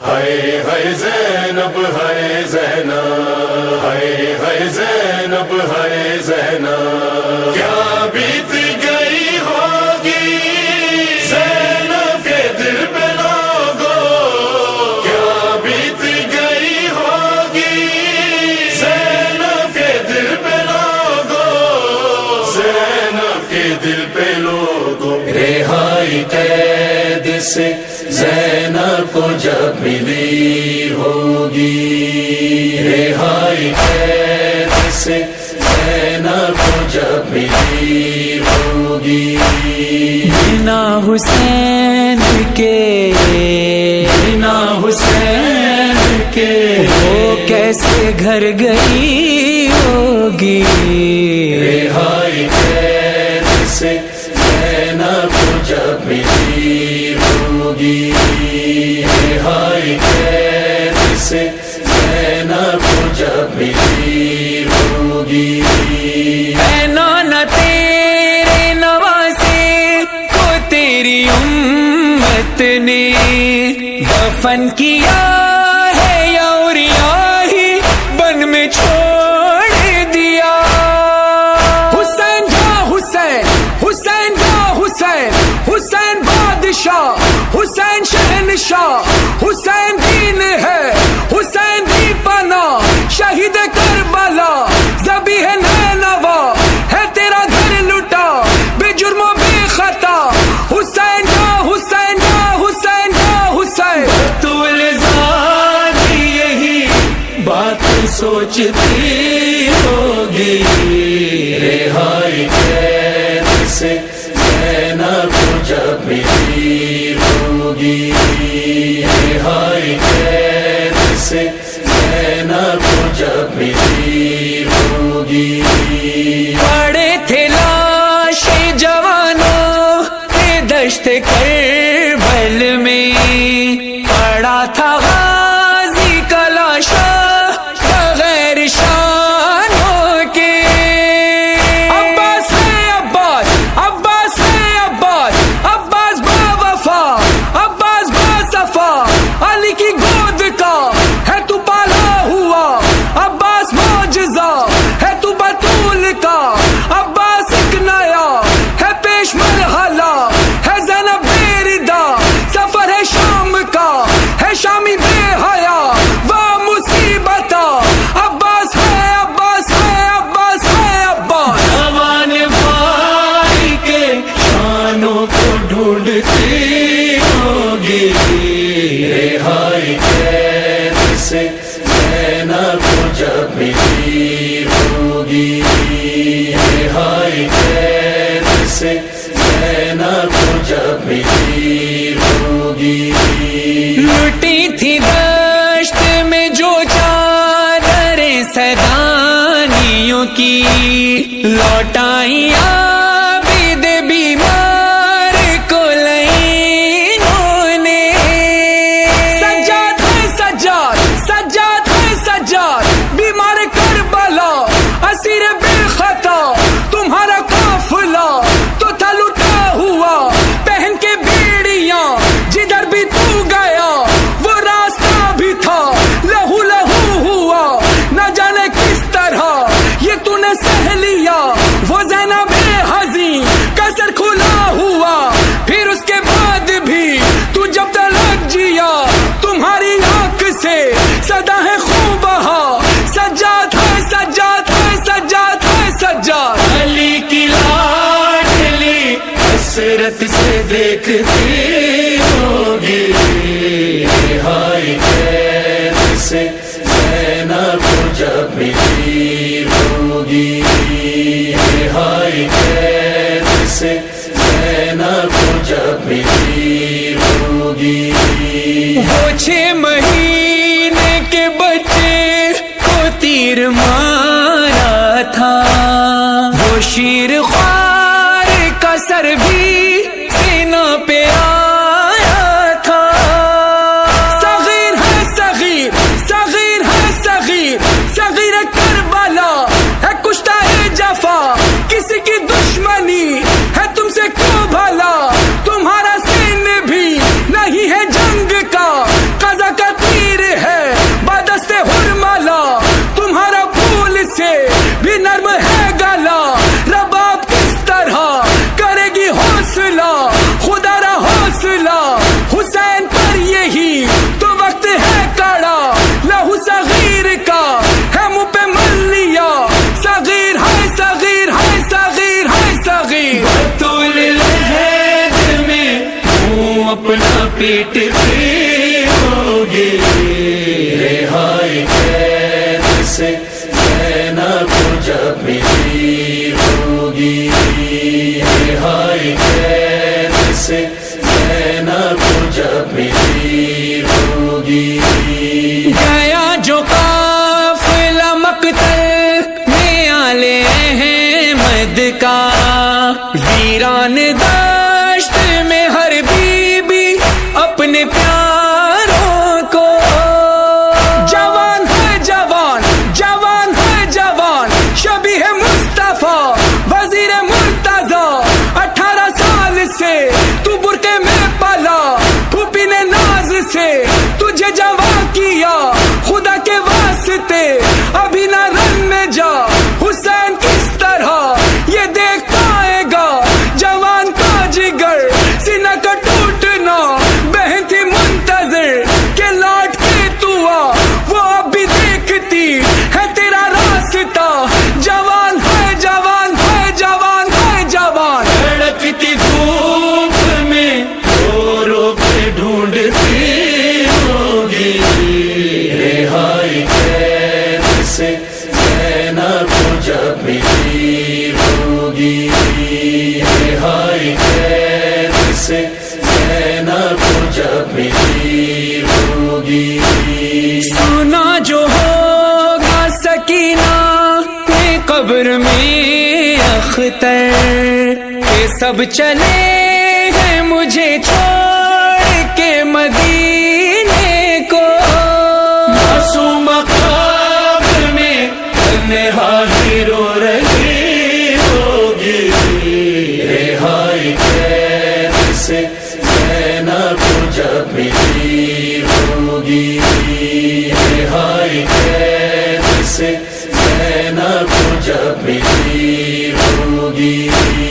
ہائے ہائے زینب، ہائے زینا ہائے ہائے زینب، ہائے زینا کیا بیت گئی ہوگی زینب کے دل پہ لوگو کیا بیت گئی ہوگی زینب کے دل پہ لوگو زینب کے دل پہ لوگو رہائی قید سے زینب کو جب ملی ہوگی۔ رہائی سے زینب کو جب ملی ہوگی۔ بنا حسین کے بنا حسین کے وہ کیسے گھر گئی ہوگی؟ رہائی سے زینب کو جب ملی ہوگی ہائی قید سے زینب جب ملی ہوگی نانا تیرے کو تیری امت نے دفن کیا۔ شہنشاہ حسین دین ہے، حسین دی پنا شہید کربلا، زبی ہے نینوا۔ ہے تیرا گھر لٹا، بے جرم و بے خطا۔ حسین جا حسین جا حسین جا، حسین۔ تو الزام یہی، بات سوچتی ہوگی۔ رہائی سے جب ملی ہوگی رہائی قید سے زینب کو جب ملی ہوگی۔ پڑے تھے لاش جوانوں کے دشت کربل لٹی تھی دشت میں جو چادر سدانیوں کی لوٹائیاں حسرت سے دیکھتی ہوگی۔ رہائی قید سے زینب کو جب ملی ہوگی۔ رہائی قید سے زینب کو جب ملی ہوگی۔ وہ چھ مہینے والا حسین پر یہی تو وقت ہے کڑا۔ لہو صغیر کا ہے مو پہ مل لیا صغیر ہے صغیر ہے صغیر ہے، صغیر۔ بطول لہد میں ہوں اپنا پیٹ پی ہوگی۔ رہائی قید سے سینا کو جب ملی ہوگی۔ رہائی قید سے جب ملی ہوگی سونا جو ہوگا سکینہ قبر میں اختر۔ یہ سب چلے ہیں مجھے چھوڑ۔ زینب جب ہوگی ہائی کیسے جب ہوگی